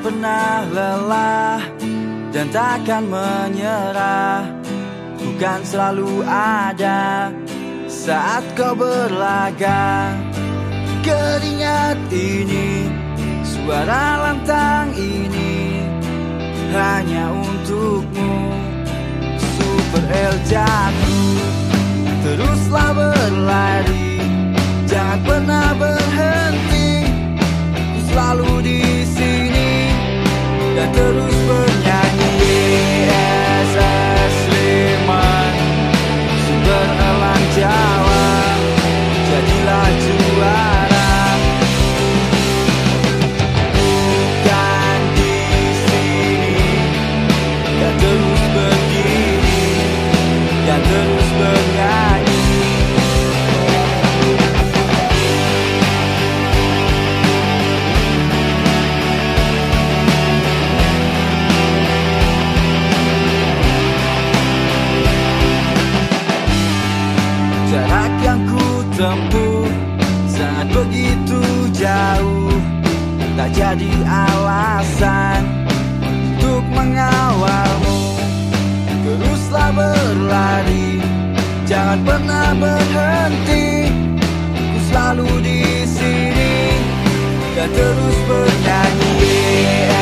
pernah lelah dan takkan menyerah. Bukan selalu ada saat kau berlaga. Keringat ini, suara lantang ini Hanya untukmu. Super L jatuh Teruslah berlari tempuh sangat begitu jauh Tak jadi alasan untuk mengawalmu. Teruslah berlari, jangan pernah berhenti. Ku selalu di sini dan terus bernyanyi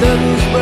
the luz.